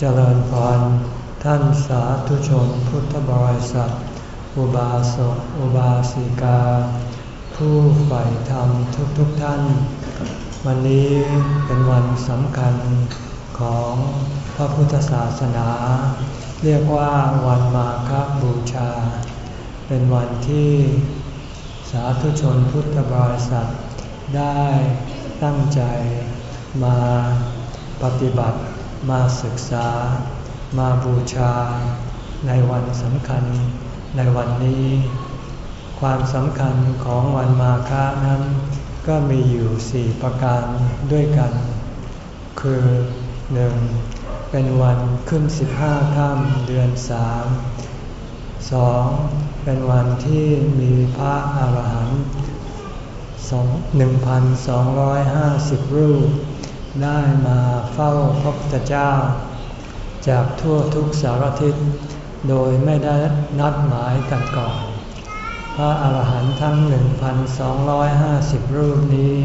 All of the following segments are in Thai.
เจริญพรท่านสาธุชนพุทธบริษัท อุบาสกอุบาสิกา ผู้ใฝ่ธรรมทุกๆทท่าน วันนี้เป็นวันสำคัญของพระพุทธศาสนา เรียกว่าวันมาฆบูชา เป็นวันที่สาธุชนพุทธบริษัท ได้ตั้งใจมาปฏิบัติ มาศึกษา มาบูชา ในวันสำคัญในวันนี้ ความสำคัญของวันมาฆะนั้น ก็มีอยู่สี่ประการด้วยกัน คือหนึ่งเป็นวันขึ้นสิบห้าค่ำเดือนสามสองเป็นวันที่มีพระอาหารหันต์หนึ่งพันสองร้อยห้าสิบรูป ได้มาเฝ้าพระพุทธเจ้า จากทั่วทุกสารทิศ โดยไม่ได้นัดหมายกันก่อน พระอาหารหันต์ทั้ง 1,250 รูปนี้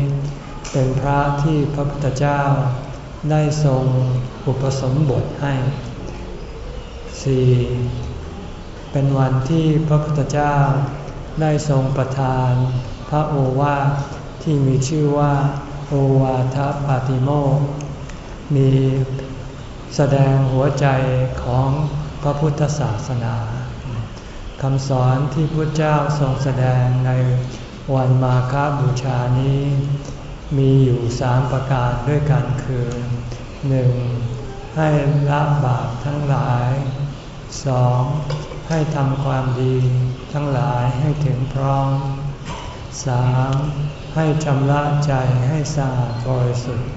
เป็นพระที่พระพุทธเจ้า ได้ทรงอุปสมบทให้ 4. เป็นวันที่พระพุทธเจ้าได้ทรงประทาน พระโอวาทที่มีชื่อว่า โอวาทปาติโมมีแสดงหัวใจของพระพุทธศาสนาคำสอนที่พระเจ้าทรงแสดงในวันมาคาบูชานี้ มีอยู่สามประการด้วยกันคือหนึ่งให้ละบาปทั้งหลายสองให้ทำความดีทั้งหลายให้ถึงพร้อมสาม ให้ชำระใจให้สะอาดบริสุทธิ์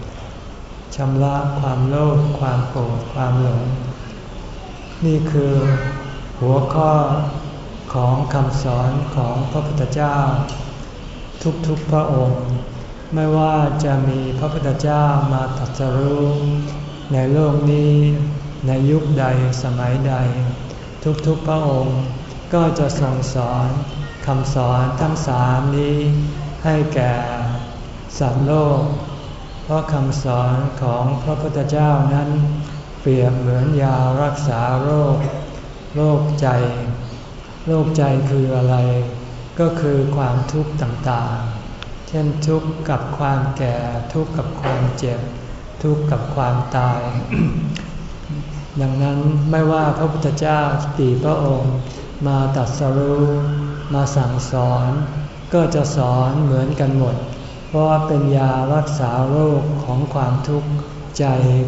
ชำระความโลภความโกรธความหลง นี่คือหัวข้อของคำสอนของพระพุทธเจ้า ทุกๆพระองค์ ไม่ว่าจะมีพระพุทธเจ้ามาตรัสรู้ในโลกนี้ในยุคใดสมัยใด ทุกๆพระองค์ก็จะทรงสอนคำสอนทั้งสามนี้ ให้แก่สัตว์โลก เพราะคำสอนของพระพุทธเจ้านั้น เปรียบเหมือนยารักษาโรค โรคใจ โรคใจคืออะไร ก็คือความทุกข์ต่างๆ เช่นทุกข์กับความแก่ทุกข์กับความเจ็บ ทุกข์กับความตาย ดังนั้นไม่ว่าพระพุทธเจ้าตีพระองค์มาตัดสรู้มาสั่งสอน ก็จะสอนเหมือนกันหมด เพราะเป็นยารักษาโรคของความทุกข์ใจ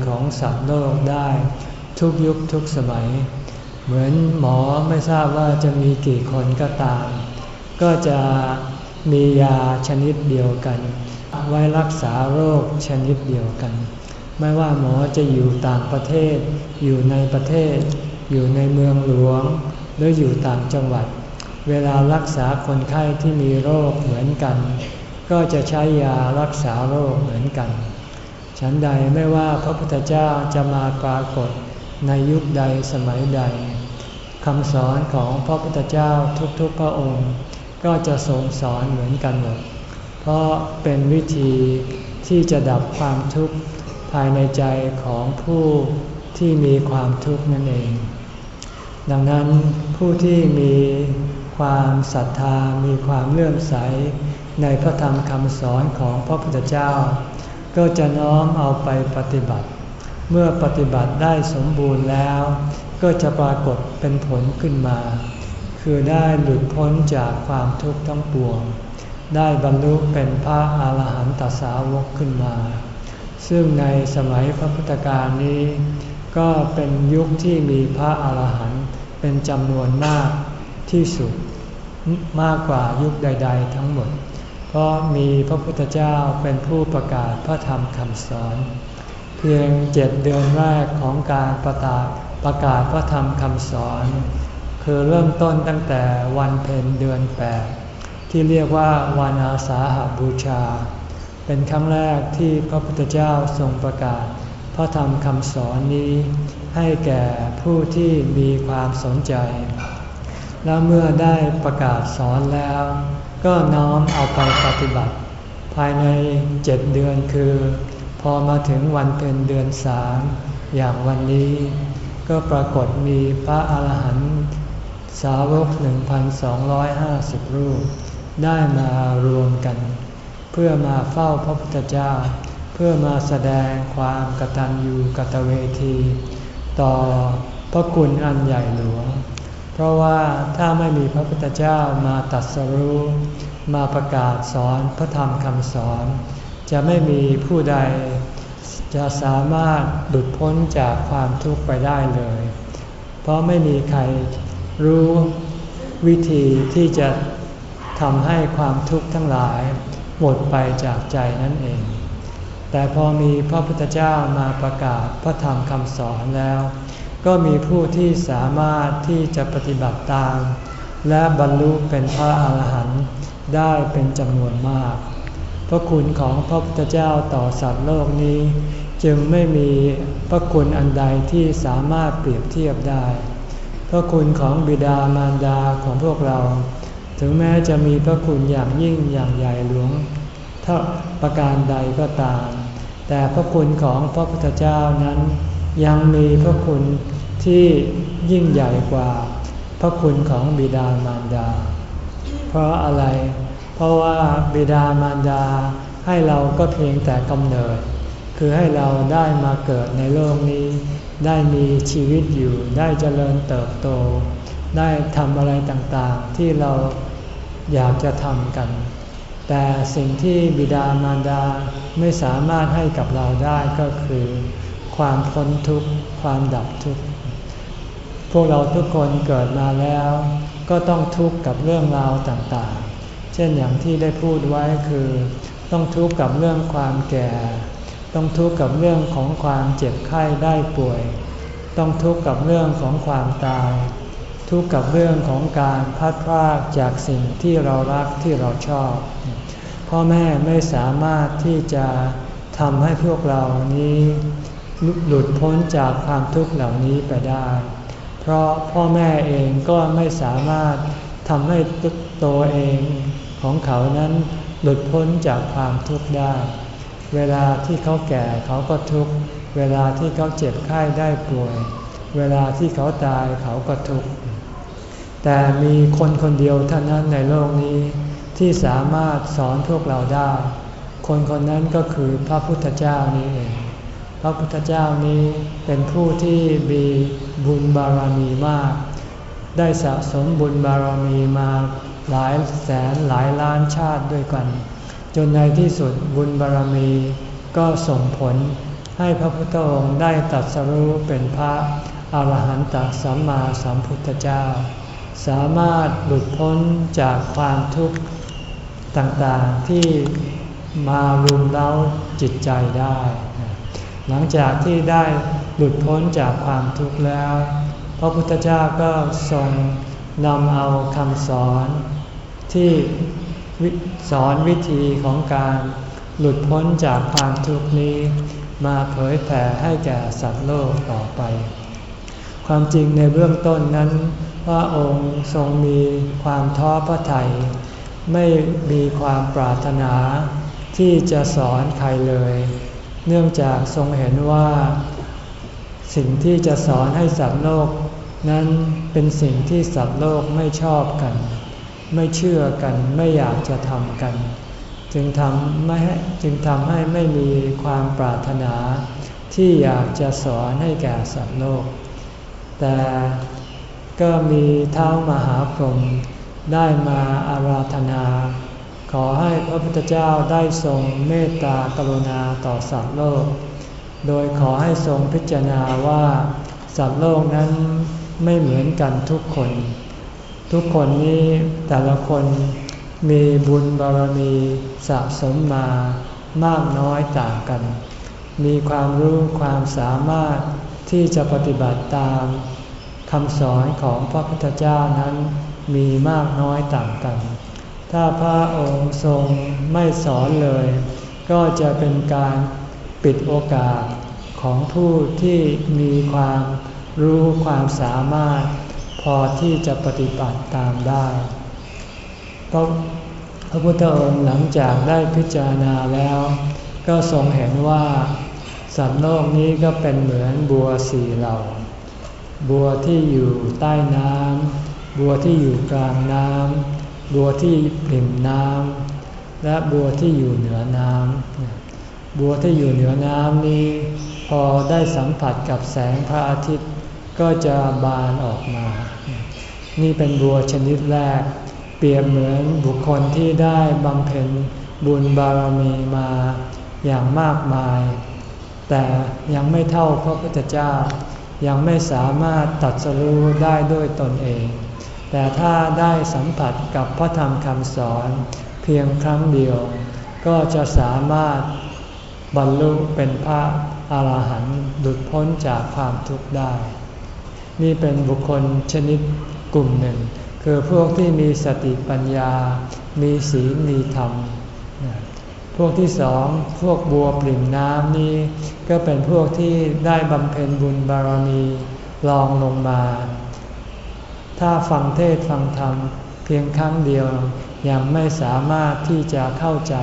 ของสัตว์โลกได้ ทุกยุคทุกสมัย เหมือนหมอไม่ทราบว่าจะมีกี่คนก็ตาม ก็จะมียาชนิดเดียวกัน ไว้รักษาโรคชนิดเดียวกัน ไม่ว่าหมอจะอยู่ต่างประเทศ อยู่ในประเทศ อยู่ในเมืองหลวง หรืออยู่ต่างจังหวัด เวลารักษาคนไข้ที่มีโรคเหมือนกัน ก็จะใช้ยารักษาโรคเหมือนกัน ฉันใดไม่ว่าพระพุทธเจ้าจะมาปรากฏในยุคใดสมัยใดคำสอนของพระพุทธเจ้าทุกๆพระองค์ ก็จะทรงสอนเหมือนกันหมด เพราะเป็นวิธีที่จะดับความทุกข์ภายในใจของผู้ที่มีความทุกข์นั่นเอง ดังนั้นผู้ที่มี ความศรัทธามีความเลื่อมใส ในพระธรรมคำสอนของพระพุทธเจ้า ก็จะน้อมเอาไปปฏิบัติ เมื่อปฏิบัติได้สมบูรณ์แล้ว ก็จะปรากฏเป็นผลขึ้นมา คือได้หลุดพ้นจากความทุกข์ทั้งปวง ได้บรรลุเป็นพระอาหารหันตสาวกขึ้นมา ซึ่งในสมัยพระพุทธกาลนี้ ก็เป็นยุคที่มีพระอาหารหันต์เป็นจำนวนมากที่สุด มากกว่ายุคใด ๆ ทั้งหมด เพราะมีพระพุทธเจ้าเป็นผู้ประกาศพระธรรมคำสอน เพียงเจ็ดเดือนแรกของการประกาศประกาศพระธรรมคำสอน คือเริ่มต้นตั้งแต่วันเพ็ญเดือนแปดที่เรียกว่าวันอาสาหาบูชา เป็นครั้งแรกที่พระพุทธเจ้าทรงประกาศพระธรรมคำสอนนี้ให้แก่ผู้ที่มีความสนใจ แล้วเมื่อได้ประกาศสอนแล้ว ก็น้อมเอาไปปฏิบัติ ภายในเจ็ดเดือนคือ พอมาถึงวันเพ็ญเดือนสามอย่างวันนี้ ก็ปรากฏมีพระอาหารหันต์สาวก 1,250 รูป ได้มารวมกัน เพื่อมาเฝ้าพระพุทธเจ้า เพื่อมาแสดงความกตัญญูกตเวที ต่อพระคุณอันใหญ่หลวง เพราะว่าถ้าไม่มีพระพุทธเจ้ามาตัดสรู้ มาประกาศสอนพระธรรมคำสอน จะไม่มีผู้ใดจะสามารถดุดพ้นจากความทุกข์ไปได้เลย เพราะไม่มีใครรู้วิธีที่จะทำให้ความทุกข์ทั้งหลาย หมดไปจากใจนั่นเอง แต่พอมีพระพุทธเจ้ามาประกาศพระธรรมคำสอนแล้ว ก็มีผู้ที่สามารถที่จะปฏิบัติตาม และบรรลุเป็นพระอาหารหันต์ได้เป็นจำนวนมาก พระคุณของพระพุทธเจ้าต่อสัตว์โลกนี้ จึงไม่มีพระคุณอันใดที่สามารถเปรียบเทียบได้ พระคุณของบิดามารดาของพวกเรา ถึงแม้จะมีพระคุณอย่างยิ่งอย่างใหญ่หลวงถ้าประการใดก็ตาม แต่พระคุณของพระพุทธเจ้านั้น ยังมีพระคุณที่ยิ่งใหญ่กว่าพระคุณของบิดามารดา เพราะอะไร เพราะว่าบิดามารดาให้เราก็เพียงแต่กำเนิด คือให้เราได้มาเกิดในโลกนี้ ได้มีชีวิตอยู่ ได้เจริญเติบโต ได้ทำอะไรต่างๆ ที่เราอยากจะทำกัน แต่สิ่งที่บิดามารดาไม่สามารถให้กับเราได้ก็คือ ความพ้นทุกข์ ความดับทุกข์ พวกเราทุกคนเกิดมาแล้ว ก็ต้องทุกข์กับเรื่องราวต่างๆ เช่นอย่างที่ได้พูดไว้คือ ต้องทุกข์กับเรื่องความแก่ ต้องทุกข์กับเรื่องของความเจ็บไข้ได้ป่วย ต้องทุกข์กับเรื่องของความตาย ทุกข์กับเรื่องของการพัดพรากจากสิ่งที่เรารักที่เราชอบ พ่อแม่ไม่สามารถที่จะทำให้พวกเรานี้ หลุดพ้นจากความทุกข์เหล่านี้ไปได้ เพราะพ่อแม่เองก็ไม่สามารถทำให้ตัวเองของเขานั้นหลุดพ้นจากความทุกข์ได้ เวลาที่เขาแก่เขาก็ทุกข์ เวลาที่เขาเจ็บไข้ได้ป่วย เวลาที่เขาตายเขาก็ทุกข์ แต่มีคนคนเดียวเท่านั้นในโลกนี้ที่สามารถสอนพวกเราได้ คนคนนั้นก็คือพระพุทธเจ้านี้เอง พระพุทธเจ้านี้เป็นผู้ที่มีบุญบารมีมาก ได้สะสมบุญบารมีมาหลายแสนหลายล้านชาติด้วยกัน จนในที่สุดบุญบารมีก็ส่งผลให้พระพุทธองค์ได้ตัดสรู้เป็นพระอาหารหันตสัมมาสัมพุทธเจ้า สามารถหลุดพ้นจากความทุกข์ต่างๆที่มารุมเร้าจิตใจได้ หลังจากที่ได้หลุดพ้นจากความทุกข์แล้ว พระพุทธเจ้าก็ทรงนำเอาคำสอนที่สอนวิธีของการหลุดพ้นจากความทุกข์นี้ มาเผยแผ่ให้แก่สัตว์โลกต่อไป ความจริงในเบื้องต้นนั้น พระองค์ทรงมีความท้อพระทัยไม่มีความปรารถนาที่จะสอนใครเลย เนื่องจากทรงเห็นว่าสิ่งที่จะสอนให้สัตว์โลก นั้นเป็นสิ่งที่สัตว์โลกไม่ชอบกัน ไม่เชื่อกันไม่อยากจะทำกัน จึงทำไม่จึงทำให้ไม่มีความปรารถนาที่อยากจะสอนให้แก่สัตว์โลก แต่ก็มีเท้ามหาพรหมได้มาอาราธนา ขอให้พระพุทธเจ้าได้ทรงเมตตากรุณาต่อสัตว์โลก โดยขอให้ทรงพิจารณาว่าสัตว์โลกนั้นไม่เหมือนกันทุกคน ทุกคนนี้แต่ละคนมีบุญบารมีสะสมมามากน้อยต่างกัน มีความรู้ความสามารถที่จะปฏิบัติตามคำสอนของพระพุทธเจ้านั้นมีมากน้อยต่างกัน ถ้าพระองค์ทรงไม่สอนเลย ก็จะเป็นการปิดโอกาสของผู้ที่มีความรู้ความสามารถ พอที่จะปฏิบัติตามได้พระพระพุทธองค์หลังจากได้พิจารณาแล้ว ก็ทรงเห็นว่า สัตว์โลกนี้ก็เป็นเหมือนบัวสี่เหล่า บัวที่อยู่ใต้น้ำบัวที่อยู่กลางน้ำ บัวที่ปิ่มน้ำและบัวที่อยู่เหนือน้ำบัวที่อยู่เหนือน้ำนี้ พอได้สัมผัสกับแสงพระอาทิตย์ก็จะบานออกมา นี่เป็นบัวชนิดแรก เปรียบเหมือนบุคคลที่ได้บำเพ็ญบุญบารมีมาอย่างมากมาย แต่ยังไม่เท่าพระพุทธเจ้า ยังไม่สามารถตัดสรู้ได้ด้วยตนเอง แต่ถ้าได้สัมผัสกับพระธรรมคำสอนเพียงครั้งเดียว ก็จะสามารถบรรลุเป็นพระอาหารหันต์หลุดพ้นจากความทุกข์ได้ นี่เป็นบุคคลชนิดกลุ่มหนึ่ง คือพวกที่มีสติปัญญา มีศีลมีธรรม พวกที่สองพวกบัวปริ่มน้ำนี้ ก็เป็นพวกที่ได้บำเพ็ญบุญบารมีลองลงมา ถ้าฟังเทศฟังธรรม เพียงครั้งเดียวยังไม่สามารถที่จะเข้าใจ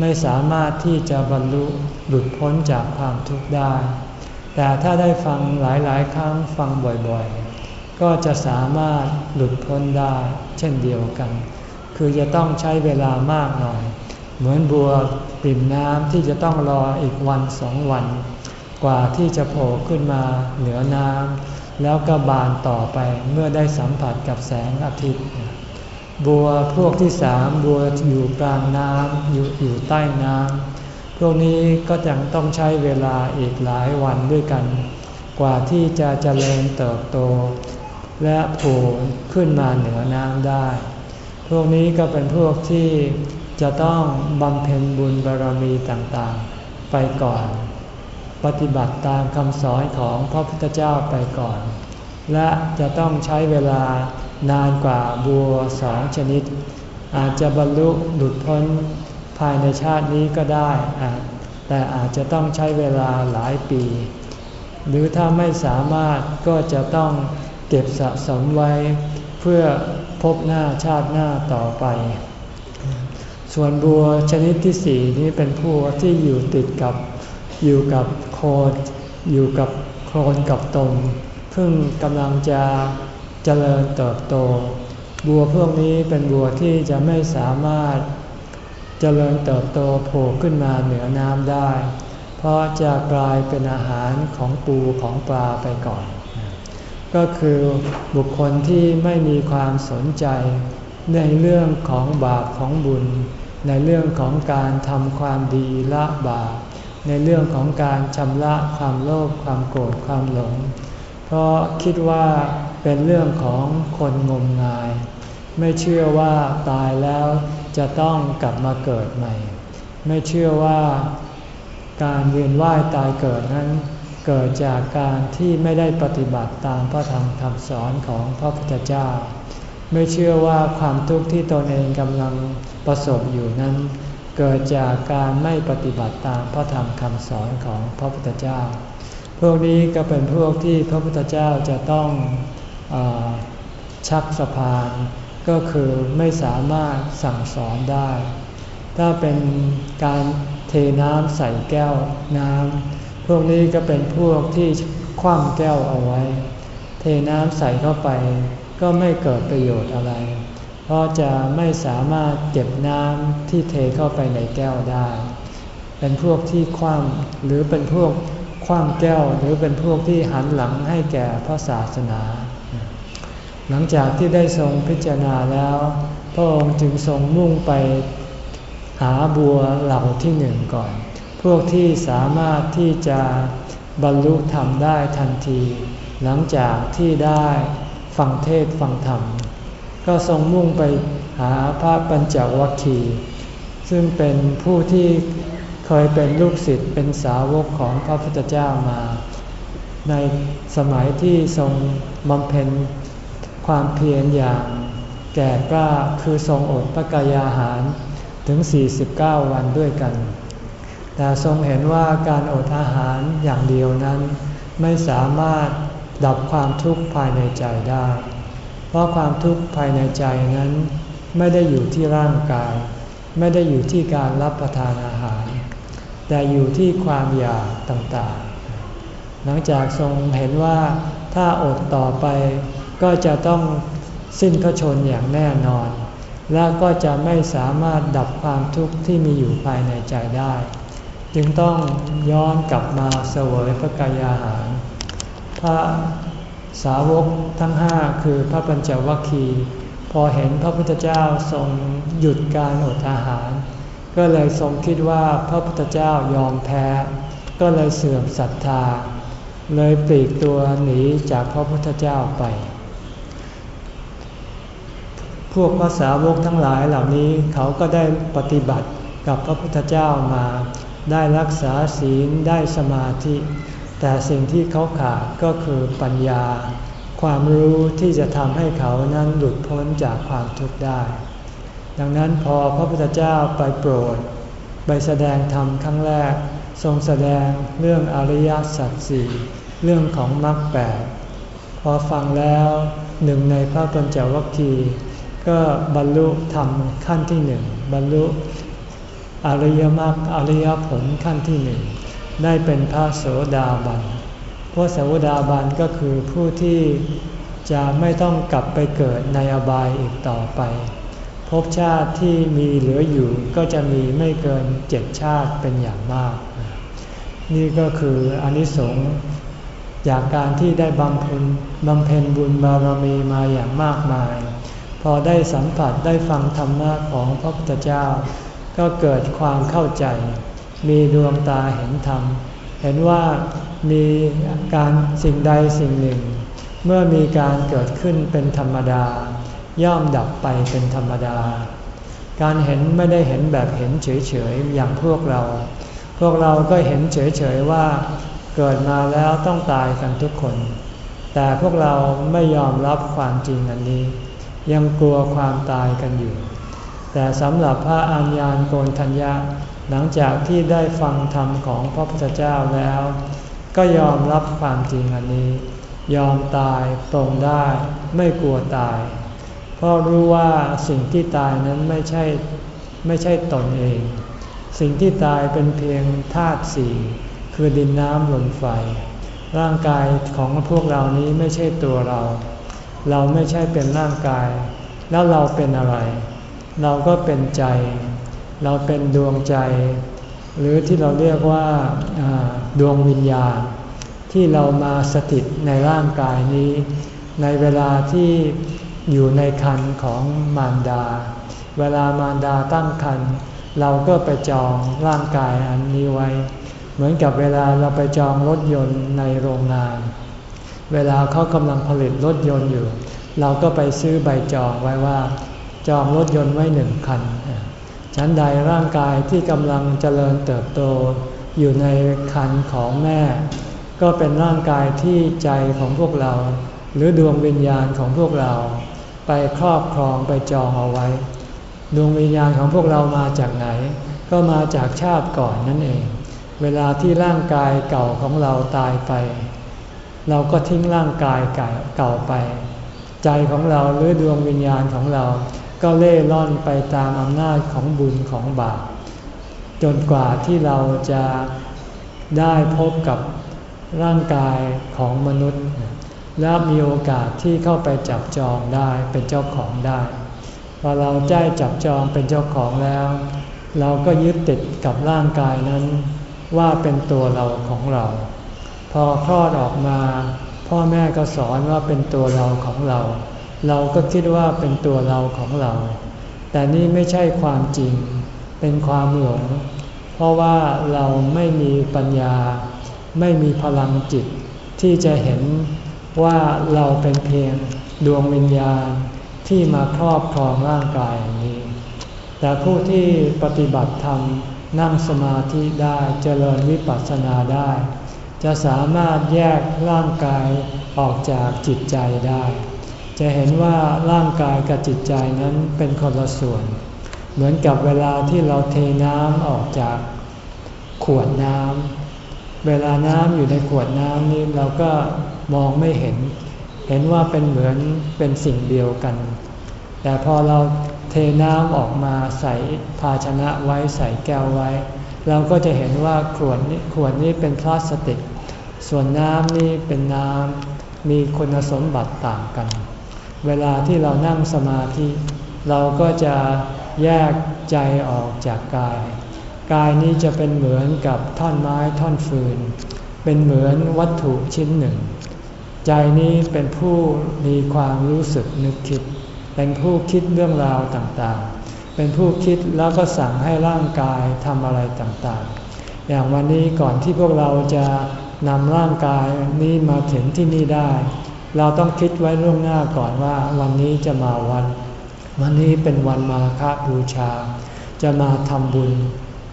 ไม่สามารถที่จะบรรลุหลุดพ้นจากความทุกข์ได้ แต่ถ้าได้ฟังหลายๆ ครั้งฟังบ่อยๆ ก็จะสามารถหลุดพ้นได้เช่นเดียวกัน คือจะต้องใช้เวลามากหน่อย เหมือนบัวปิ่มน้ำที่จะต้องรออีกวันสองวัน กว่าที่จะโผล่ขึ้นมาเหนือน้ำ แล้วก็บานต่อไปเมื่อได้สัมผัสกับแสงอาทิตย์ บัวพวกที่สามบัวอยู่กลางน้ำอยู่อยู่ใต้น้ำพวกนี้ก็ยังต้องใช้เวลาอีกหลายวันด้วยกัน กว่าที่จะเจริญเติบโต และโผล่ขึ้นมาเหนือน้ำได้ พวกนี้ก็เป็นพวกที่จะต้องบำเพ็ญบุญบารมีต่างๆ ไปก่อน ปฏิบัติตามคำสอนของพระพุทธเจ้าไปก่อน และจะต้องใช้เวลานานกว่าบัวสองชนิด อาจจะบรรลุหลุดพ้นภายในชาตินี้ก็ได้ แต่อาจจะต้องใช้เวลาหลายปี หรือถ้าไม่สามารถก็จะต้องเก็บสะสมไว้เพื่อพบหน้าชาติหน้าต่อไป ส่วนบัวชนิดที่สี่นี้เป็นบัวที่อยู่ติดกับ อยู่กับโคนอยู่กับโคลนกับตมเพิ่งกำลังจะเจริญเติบโต บัวพวกนี้เป็นบัวที่จะไม่สามารถเจริญเติบโตโผล่ขึ้นมาเหนือน้ำได้ เพราะจะกลายเป็นอาหารของปูของปลาไปก่อน ก็คือบุคคลที่ไม่มีความสนใจในเรื่องของบาปของบุญ ในเรื่องของการทำความดีละบาป ในเรื่องของการชำระความโลภความโกรธความหลง เพราะคิดว่าเป็นเรื่องของคนงมงาย ไม่เชื่อว่าตายแล้วจะต้องกลับมาเกิดใหม่ ไม่เชื่อว่าการเวียนว่ายตายเกิดนั้นเกิดจากการที่ไม่ได้ปฏิบัติตามพระธรรมคำสอนของพระพุทธเจ้า ไม่เชื่อว่าความทุกข์ที่ตนเองกำลังประสบอยู่นั้น เกิดจากการไม่ปฏิบัติตามพระธรรมคำสอนของพระพุทธเจ้า พวกนี้ก็เป็นพวกที่พระพุทธเจ้าจะต้องอชักสะพาน ก็คือไม่สามารถสั่งสอนได้ ถ้าเป็นการเทน้ำใส่แก้วน้ำพวกนี้ก็เป็นพวกที่คว่ำแก้วเอาไว้ เทน้ำใส่เข้าไปก็ไม่เกิดประโยชน์อะไร เพราะจะไม่สามารถเก็บน้ำที่เทเข้าไปในแก้วได้ เป็นพวกที่คว่ำหรือเป็นพวกคว่ำแก้วหรือเป็นพวกที่หันหลังให้แก่พระศาสนา หลังจากที่ได้ทรงพิจารณาแล้ว พระองค์จึงทรงมุ่งไปหาบัวเหล่าที่หนึ่งก่อน พวกที่สามารถที่จะบรรลุธรรมได้ทันที หลังจากที่ได้ฟังเทศฟังธรรม ก็ทรงมุ่งไปหาพระปัญจวัคคีย์ซึ่งเป็นผู้ที่เคยเป็นลูกศิษย์เป็นสาวกของพระพุทธเจ้ามา ในสมัยที่ทรงบำเพ็ญความเพียรอย่างแก่กล้าคือทรงอดพระกายอาหารถึง 49 วันด้วยกัน แต่ทรงเห็นว่าการอดอาหารอย่างเดียวนั้น ไม่สามารถดับความทุกข์ภายในใจได้ เพราะความทุกข์ภายในใจนั้น ไม่ได้อยู่ที่ร่างกาย ไม่ได้อยู่ที่การรับประทานอาหาร แต่อยู่ที่ความอยากต่างๆ หลังจากทรงเห็นว่าถ้าอดต่อไปก็จะต้องสิ้นพระชนอย่างแน่นอน และก็จะไม่สามารถดับความทุกข์ที่มีอยู่ภายในใจได้ จึงต้องย้อนกลับมาเสวยพระกายอาหารพระ สาวกทั้งห้าคือพระปัญจวัคคีย์พอเห็นพระพุทธเจ้าทรงหยุดการอดอาหาร ก็เลยทรงคิดว่าพระพุทธเจ้ายอมแพ้ ก็เลยเสื่อมศรัทธา เลยปลีกตัวหนีจากพระพุทธเจ้าไป พวกภาษาวกทั้งหลายเหล่านี้เขาก็ได้ปฏิบัติกับพระพุทธเจ้ามา ได้รักษาศีลได้สมาธิ แต่สิ่งที่เขาขาดก็คือปัญญา ความรู้ที่จะทำให้เขานั้นหลุดพ้นจากความทุกข์ได้ ดังนั้นพอพระพุทธเจ้าไปโปรด ไปแสดงธรรมครั้งแรก ทรงแสดงเรื่องอริยสัจสี่เรื่องของมรรคแปดพอฟังแล้วหนึ่งในพระปัญจวัคคีย์ก็บรรลุธรรมขั้นที่หนึ่งบรรลุอริยมรรคอริยผลขั้นที่หนึ่ง ได้เป็นพระโสดาบัน พระสดาบันก็คือผู้ที่จะไม่ต้องกลับไปเกิดในอบายอีกต่อไป ภพชาติที่มีเหลืออยู่ก็จะมีไม่เกินเจ็ดชาติเป็นอย่างมาก นี่ก็คืออนิสงส์จากการที่ได้บำเพ็ญบำเพ็ญบุญบารมีมาอย่างมากมาย พอได้สัมผัสได้ฟังธรรมะของพระพุทธเจ้า ก็เกิดความเข้าใจ มีดวงตาเห็นธรรม เห็นว่ามีการสิ่งใดสิ่งหนึ่ง เมื่อมีการเกิดขึ้นเป็นธรรมดา ย่อมดับไปเป็นธรรมดา การเห็นไม่ได้เห็นแบบเห็นเฉยๆอย่างพวกเรา พวกเราก็เห็นเฉยๆว่าเกิดมาแล้วต้องตายกันทุกคน แต่พวกเราไม่ยอมรับความจริงอันนี้ ยังกลัวความตายกันอยู่ แต่สำหรับพระอัญญาณโกนทัญญา หลังจากที่ได้ฟังธรรมของพระพุทธเจ้าแล้ว ก็ยอมรับความจริงอันนี้ ยอมตายตรงได้ไม่กลัวตาย เพราะรู้ว่าสิ่งที่ตายนั้นไม่ใช่ไม่ใช่ตนเอง สิ่งที่ตายเป็นเพียงธาตุสี่คือดินน้ำลมไฟ ร่างกายของพวกเรานี้ไม่ใช่ตัวเรา เราไม่ใช่เป็นร่างกาย แล้วเราเป็นอะไร เราก็เป็นใจ เราเป็นดวงใจ หรือที่เราเรียกว่าดวงวิญญาณ ที่เรามาสถิตในร่างกายนี้ ในเวลาที่อยู่ในคันของมารดา เวลามารดาตั้งคันเราก็ไปจองร่างกายอันนี้ไว้ เหมือนกับเวลาเราไปจองรถยนต์ในโรงงาน เวลาเขากำลังผลิตรถยนต์อยู่ เราก็ไปซื้อใบจองไว้ว่า จองรถยนต์ไว้หนึ่งคัน ฉันใดร่างกายที่กำลังเจริญเติบโต อยู่ในคันของแม่ ก็เป็นร่างกายที่ใจของพวกเรา หรือดวงวิญญาณของพวกเรา ไปครอบครองไปจองเอาไว้ ดวงวิญญาณของพวกเรามาจากไหน ก็มาจากชาติก่อนนั่นเอง เวลาที่ร่างกายเก่าของเราตายไป เราก็ทิ้งร่างกายเก่าไป ใจของเราหรือดวงวิญญาณของเรา ก็เล่ร่อนไปตามอำนาจของบุญของบาปจนกว่าที่เราจะได้พบกับร่างกายของมนุษย์ และมีโอกาสที่เข้าไปจับจองได้เป็นเจ้าของได้พอเราได้จับจองเป็นเจ้าของแล้ว เราก็ยึดติดกับร่างกายนั้น ว่าเป็นตัวเราของเรา พอคลอดออกมา พ่อแม่ก็สอนว่าเป็นตัวเราของเรา เราก็คิดว่าเป็นตัวเราของเรา แต่นี่ไม่ใช่ความจริง เป็นความหลง เพราะว่าเราไม่มีปัญญา ไม่มีพลังจิต ที่จะเห็นว่าเราเป็นเพียงดวงวิญญาณที่มาครอบครองร่างกายนี้ แต่ผู้ที่ปฏิบัติธรรมนั่งสมาธิได้เจริญวิปัสสนาได้ จะสามารถแยกร่างกายออกจากจิตใจได้ จะเห็นว่าร่างกายกับจิตใจนั้นเป็นคนละส่วน เหมือนกับเวลาที่เราเทน้ำออกจากขวดน้ำเวลาน้ำอยู่ในขวดน้ำนี้เราก็มองไม่เห็น เห็นว่าเป็นเหมือนเป็นสิ่งเดียวกัน แต่พอเราเทน้ำออกมาใส่ภาชนะไว้ใส่แก้วไว้ เราก็จะเห็นว่าขวดนี้ขวดนี้เป็นพลาสติก ส่วนน้ำนี่เป็นน้ำมีคุณสมบัติต่างกัน เวลาที่เรานั่งสมาธิ เราก็จะแยกใจออกจากกาย กายนี้จะเป็นเหมือนกับท่อนไม้ท่อนฟืน เป็นเหมือนวัตถุชิ้นหนึ่ง ใจนี้เป็นผู้มีความรู้สึกนึกคิด เป็นผู้คิดเรื่องราวต่างๆ เป็นผู้คิดแล้วก็สั่งให้ร่างกายทำอะไรต่างๆ อย่างวันนี้ก่อนที่พวกเราจะนำร่างกายนี้มาถึงที่นี่ได้ เราต้องคิดไว้ล่วงหน้าก่อนว่าวันนี้จะมาวัน วันนี้เป็นวันมาฆบูชา จะมาทำบุญ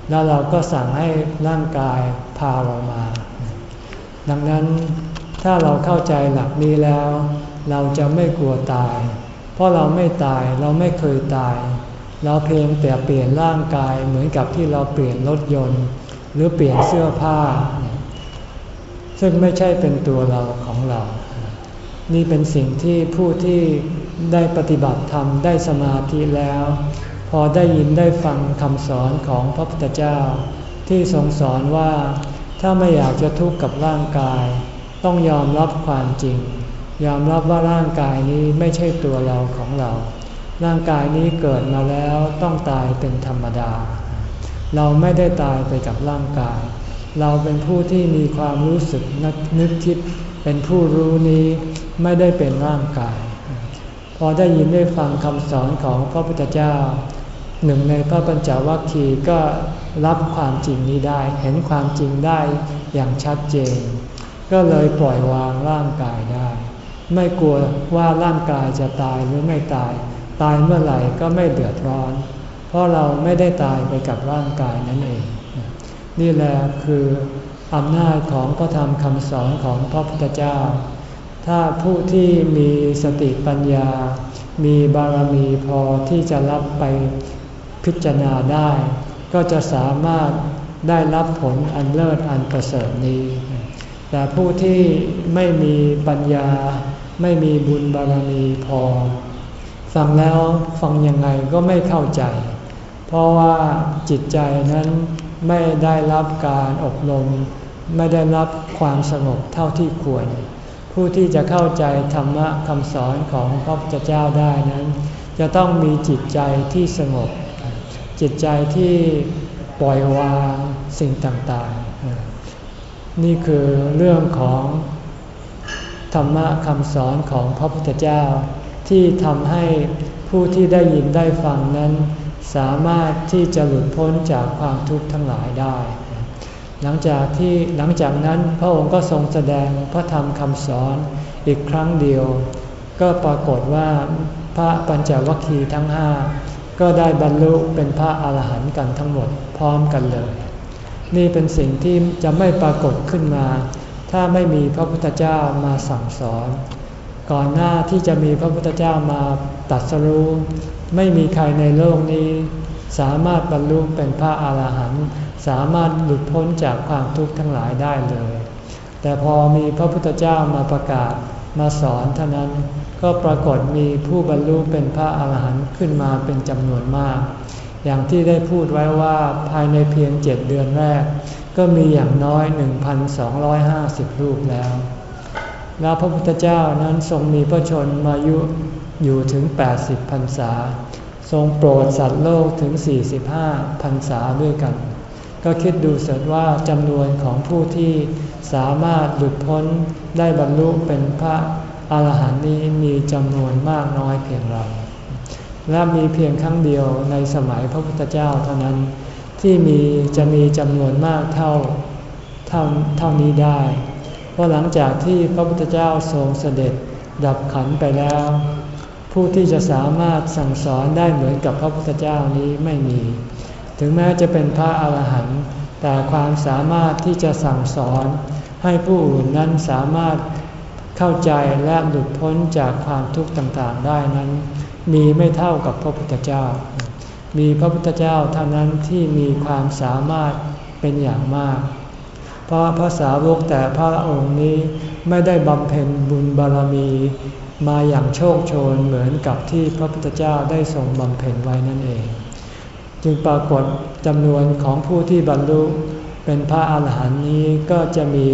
แล้วเราก็สั่งให้ร่างกายพาเรามา ดังนั้นถ้าเราเข้าใจหลักนี้แล้ว เราจะไม่กลัวตาย เพราะเราไม่ตายเราไม่เคยตาย เราเพียงแต่เปลี่ยนร่างกายเหมือนกับที่เราเปลี่ยนรถยนต์ หรือเปลี่ยนเสื้อผ้า ซึ่งไม่ใช่เป็นตัวเราของเรา นี่เป็นสิ่งที่ผู้ที่ได้ปฏิบัติธรรมได้สมาธิแล้ว พอได้ยินได้ฟังคำสอนของพระพุทธเจ้า ที่ทรงสอนว่าถ้าไม่อยากจะทุกข์กับร่างกาย ต้องยอมรับความจริง ยอมรับว่าร่างกายนี้ไม่ใช่ตัวเราของเรา ร่างกายนี้เกิดมาแล้วต้องตายเป็นธรรมดา เราไม่ได้ตายไปกับร่างกาย เราเป็นผู้ที่มีความรู้สึกนึกคิดเป็นผู้รู้นี้ ไม่ได้เป็นร่างกาย พอได้ยินได้ฟังคำสอนของพระพุทธเจ้า หนึ่งในพระปัญจวัคคีย์ก็รับความจริงนี้ได้ เห็นความจริงได้อย่างชัดเจน ก็เลยปล่อยวางร่างกายได้ ไม่กลัวว่าร่างกายจะตายหรือไม่ตาย ตายเมื่อไหร่ก็ไม่เดือดร้อน เพราะเราไม่ได้ตายไปกับร่างกายนั่นเอง นี่แหละคืออำนาจของพระธรรมคำสอนของพระพุทธเจ้า ถ้าผู้ที่มีสติปัญญา มีบารมีพอที่จะรับไปพิจารณาได้ ก็จะสามารถได้รับผลอันเลิศอันประเสริฐนี้ แต่ผู้ที่ไม่มีปัญญา ไม่มีบุญบารมีพอ ฟังแล้วฟังยังไงก็ไม่เข้าใจ เพราะว่าจิตใจนั้นไม่ได้รับการอบรม ไม่ได้รับความสงบเท่าที่ควร ผู้ที่จะเข้าใจธรรมะคำสอนของพระพุทธเจ้าได้นั้น จะต้องมีจิตใจที่สงบ จิตใจที่ปล่อยวางสิ่งต่างๆ นี่คือเรื่องของธรรมะคำสอนของพระพุทธเจ้า ที่ทำให้ผู้ที่ได้ยินได้ฟังนั้น สามารถที่จะหลุดพ้นจากความทุกข์ทั้งหลายได้ หลังจากที่หลังจากนั้นพระองค์ก็ทรงแสดงพระธรรมคำสอนอีกครั้งเดียว ก็ปรากฏว่าพระปัญจวัคคีย์ทั้งห้าก็ได้บรรลุเป็นพระอาหารหันต์กันทั้งหมดพร้อมกันเลย นี่เป็นสิ่งที่จะไม่ปรากฏขึ้นมา ถ้าไม่มีพระพุทธเจ้ามาสั่งสอน ก่อนหน้าที่จะมีพระพุทธเจ้ามาตัดสรู้ไม่มีใครในโลกนี้ สามารถบรรลุเป็นพระอาหารหันต์สามารถหลุดพ้นจากความทุกข์ทั้งหลายได้เลย แต่พอมีพระพุทธเจ้ามาประกาศมาสอนเท่านั้นก็ปรากฏมีผู้บรรลุเป็นพระอาหารหันต์ขึ้นมาเป็นจำนวนมาก อย่างที่ได้พูดไว้ว่าภายในเพียงเจ็ดเดือนแรก ก็มีอย่างน้อย 1,250 รูปแล้ว แล้วพระพุทธเจ้านั้นทรงมีพระชนมายุอยู่ถึง 80พรรษา ทรงโปรดสัตว์โลกถึง 45พรรษาด้วยกัน ก็คิดดูเสิดว่าจำนวนของผู้ที่สามารถหลุดพ้นได้บรรลุเป็นพระอาหารหันต์นี้มีจำนวนมากน้อยเพียงไรและมีเพียงครั้งเดียวในสมัยพระพุทธเจ้าเท่านั้น ที่มีจะมีจำนวนมากเท่าเท่าเท่านี้ได้ เพราะหลังจากที่พระพุทธเจ้าทรงเสด็จดับขันไปแล้ว ผู้ที่จะสามารถสั่งสอนได้เหมือนกับพระพุทธเจ้านี้ไม่มี ถึงแม้จะเป็นพระอาหารหันต์แต่ความสามารถที่จะสั่งสอนให้ผู้อื่นนั้นสามารถเข้าใจและหลุดพ้นจากความทุกข์ต่างๆได้นั้น มีไม่เท่ากับพระพุทธเจ้า มีพระพุทธเจ้าเท่านั้นที่มีความสามารถเป็นอย่างมาก เพราะพระสาวกแต่พระองค์นี้ไม่ได้บำเพ็ญบุญบารมี มาอย่างโชคโชนเหมือนกับที่พระพุทธเจ้าได้ทรงบำเพ็ญไว้นั่นเอง จึงปรากฏจำนวนของผู้ที่บรรลุเป็นพระอาหารหันต์นี้ก็จะมี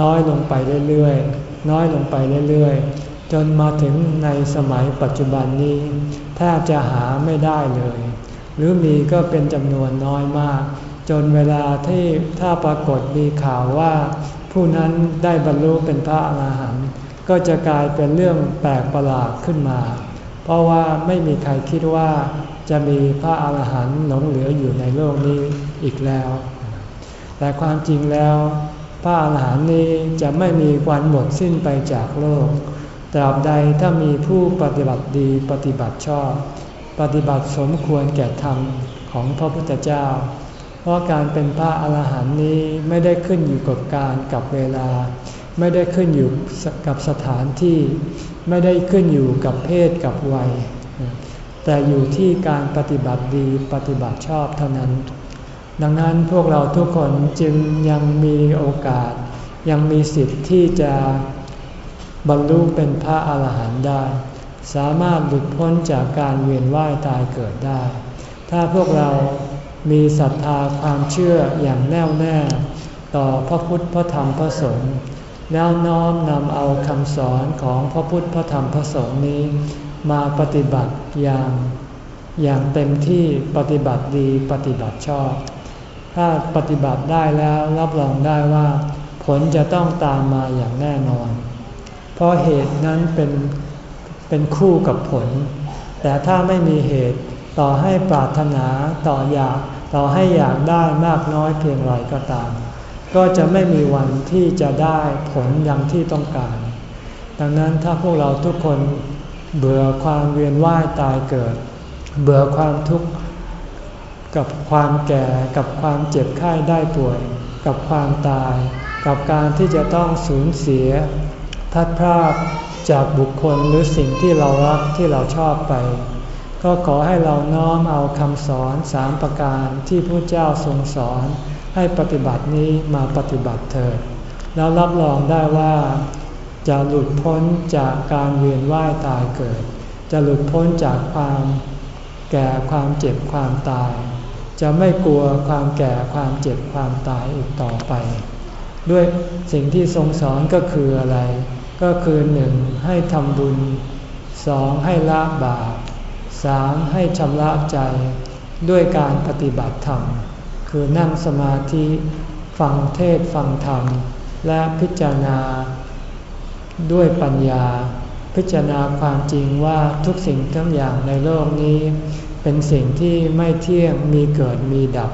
น้อยลงไปเรื่อยๆ น้อยลงไปเรื่อยๆ จนมาถึงในสมัยปัจจุบันนี้แทบจะหาไม่ได้เลย หรือมีก็เป็นจำนวนน้อยมาก จนเวลาที่ถ้าปรากฏมีข่าวว่า ผู้นั้นได้บรรลุเป็นพระอาหารหันต์ ก็จะกลายเป็นเรื่องแปลกประหลาดขึ้นมา เพราะว่าไม่มีใครคิดว่าจะมีพระอาหารหันต์หลงเหลืออยู่ในโลกนี้อีกแล้ว แต่ความจริงแล้ว พระอาหารหันต์นี้จะไม่มีวันหมดสิ้นไปจากโลก ตราบใดถ้ามีผู้ปฏิบัติดีปฏิบัติชอบ ปฏิบัติสมควรแก่ธรรมของพระพุทธเจ้า เพราะการเป็นพระอาหารหันต์นี้ไม่ได้ขึ้นอยู่กับการกับเวลา ไม่ได้ขึ้นอยู่กับสถานที่ ไม่ได้ขึ้นอยู่กับเพศกับวัย แต่อยู่ที่การปฏิบัติดีปฏิบัติชอบเท่านั้น ดังนั้นพวกเราทุกคนจึงยังมีโอกาส ยังมีสิทธิ์ที่จะบรรลุเป็นพระอาหารหันต์ได้ สามารถหลุดพ้นจากการเวียนว่ายตายเกิดได้ ถ้าพวกเรามีศรัทธาความเชื่ออย่างแน่วแน่ ต่อพระพุทธพระธรรมพระสงฆ์ แล้วน้อมนำเอาคำสอนของพระพุทธพระธรรมพระสงฆ์นี้ มาปฏิบัติอย่างอย่างเต็มที่ปฏิบัติดีปฏิบัติชอบ ถ้าปฏิบัติได้แล้วรับรองได้ว่า ผลจะต้องตามมาอย่างแน่นอน เพราะเหตุนั้นเป็นเป็นคู่กับผล แต่ถ้าไม่มีเหตุต่อให้ปรารถนาต่ออยากต่อให้อยากได้มากน้อยเพียงไรก็ตาม ก็จะไม่มีวันที่จะได้ผลอย่างที่ต้องการ ดังนั้นถ้าพวกเราทุกคนเบื่อความเวียนว่ายตายเกิด เบื่อความทุกข์กับความแก่กับความเจ็บไข้ได้ป่วย กับความตาย กับการที่จะต้องสูญเสียพัดพรากจากบุคคลหรือสิ่งที่เรารักที่เราชอบไป ก็ขอให้เราน้อมเอาคำสอนสามประการที่พระเจ้าทรงสอน ให้ปฏิบัตินี้มาปฏิบัติเถิดแล้วรับรองได้ว่า จะหลุดพ้นจากการเวียนว่ายตายเกิด จะหลุดพ้นจากความแก่ความเจ็บความตาย จะไม่กลัวความแก่ความเจ็บความตายอีกต่อไป ด้วยสิ่งที่ทรงสอนก็คืออะไร ก็คือหนึ่งให้ทำบุญสองให้ละบาปสามให้ชำระใจด้วยการปฏิบัติธรรม คือนั่งสมาธิฟังเทศฟังธรรม และพิจารณา ด้วยปัญญา พิจารณาความจริงว่าทุกสิ่งทั้งอย่างในโลกนี้ เป็นสิ่งที่ไม่เที่ยงมีเกิดมีดับ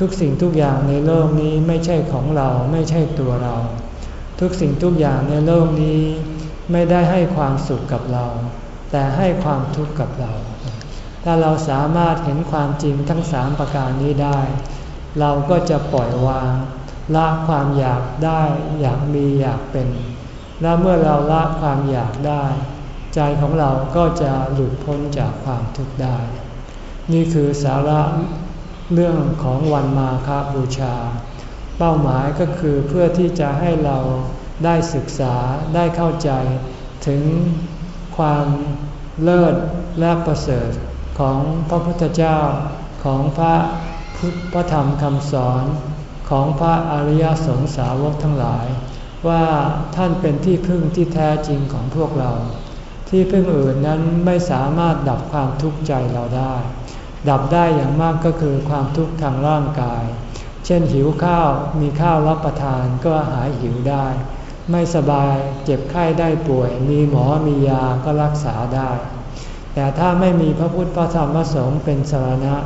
ทุกสิ่งทุกอย่างในโลกนี้ไม่ใช่ของเราไม่ใช่ตัวเรา ทุกสิ่งทุกอย่างในโลกนี้ ไม่ได้ให้ความสุขกับเรา แต่ให้ความทุกข์กับเรา ถ้าเราสามารถเห็นความจริงทั้งสามประการนี้ได้ เราก็จะปล่อยวางละความอยากได้อยากมีอยากเป็น และเมื่อเราละความอยากได้ ใจของเราก็จะหลุดพ้นจากความทุกข์ได้ นี่คือสาระเรื่องของวันมาคาบูชา เป้าหมายก็คือเพื่อที่จะให้เราได้ศึกษาได้เข้าใจถึงความเลิศและประเสริฐของพระพุทธเจ้าของพระ พุทธธรรมคำสอนของพระอริยสงสาวกทั้งหลาย ว่าท่านเป็นที่พึ่งที่แท้จริงของพวกเรา ที่พึ่งอื่นนั้นไม่สามารถดับความทุกข์ใจเราได้ ดับได้อย่างมากก็คือความทุกข์ทางร่างกาย เช่นหิวข้าวมีข้าวรับประทานก็หายหิวได้ ไม่สบายเจ็บไข้ได้ป่วย มีหมอมียาก็รักษาได้ แต่ถ้าไม่มีพระพุทธพระธรรมพระสงฆ์เป็นสารณะ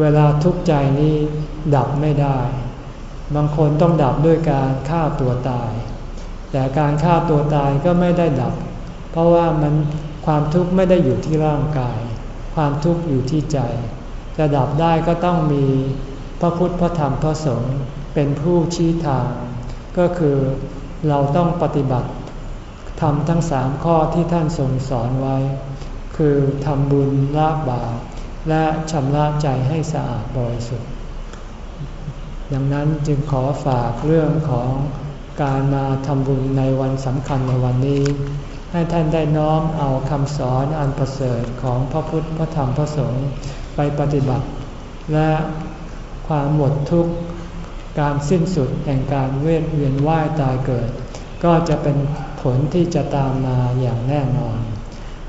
เวลาทุกข์ใจนี้ดับไม่ได้ บางคนต้องดับด้วยการฆ่าตัวตาย แต่การฆ่าตัวตายก็ไม่ได้ดับ เพราะว่ามันความทุกข์ไม่ได้อยู่ที่ร่างกาย ความทุกข์อยู่ที่ใจ จะดับได้ก็ต้องมีพระพุทธพระธรรมพระสงฆ์เป็นผู้ชี้ทาง ก็คือเราต้องปฏิบัติทำทั้งสามข้อที่ท่านทรงสอนไว้ คือทำบุญละบาป และชำระใจให้สะอาดบริสุทธิ์ ดังนั้นจึงขอฝากเรื่องของการมาทำบุญในวันสำคัญในวันนี้ ให้ท่านได้น้อมเอาคำสอนอันประเสริฐของพระพุทธพระธรรมพระสงฆ์ไปปฏิบัติ และความหมดทุกข์การสิ้นสุดแห่งการเวียนเวียนว่ายตายเกิด ก็จะเป็นผลที่จะตามมาอย่างแน่นอน